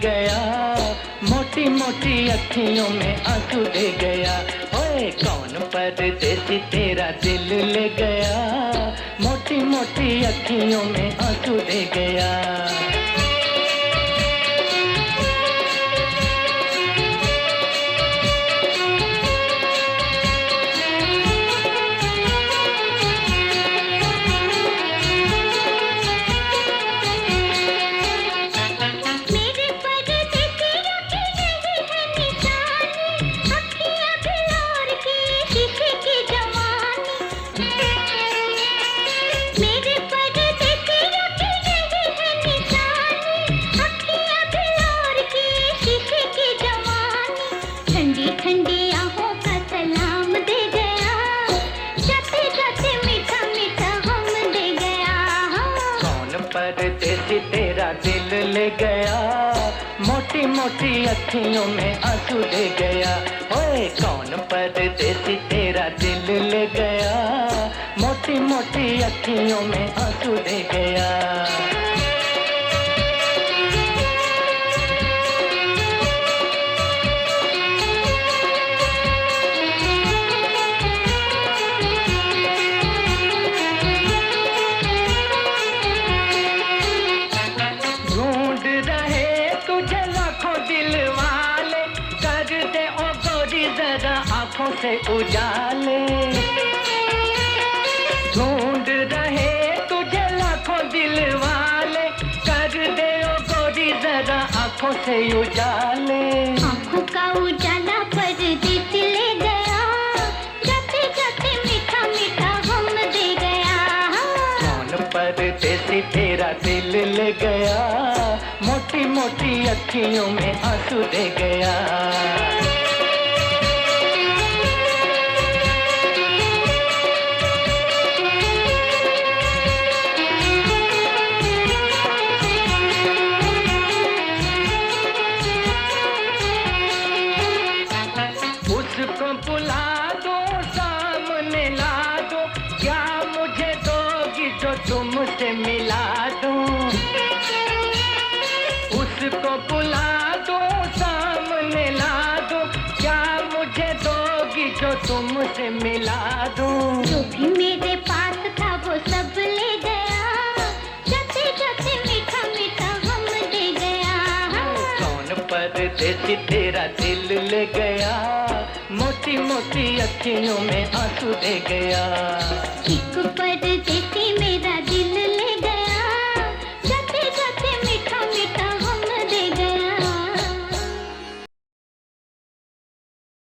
गया। मोटी मोटी अखियों में आँसू दे गया। ओए, कौन पर देसी तेरा दिल ले गया? मोटी मोटी अखियों में आँसू दे गया। सलाम दे गया। मीठा मीठा हम दे गया। कौन परदेसी तेरा दिल ले गया? मोटी मोटी अखियों में आँसू दे गया। ओए, कौन परदेसी तेरा दिल ले गया? मोटी मोटी अखियों में आँसू दे गया। से उजाले। ढूंढ रहे तुझे लाखों दिल वाले। कर दे ओ गोरी जरा आँखों से उजाले। आँखों का उजाला परदेस ले गया। जाते जाते मीठा मीठा हम दे गया। कौन परदेसी तेरा दिल ले गया? मोटी मोटी अखियों में आँसू दे गया। जो तुमसे मिला दूँ उसको बुला दो सामने ला दो। क्या मुझे दोगी जो तुमसे मिला दूँ? जो भी मेरे पास था वो सब ले गया। जाते जाते मीठा मीठा हम दे गया। कौन परदेसी तेरा दिल ले गया? मोटी मोटी अखियों में आँसू दे गया। एक परदेसी मेरा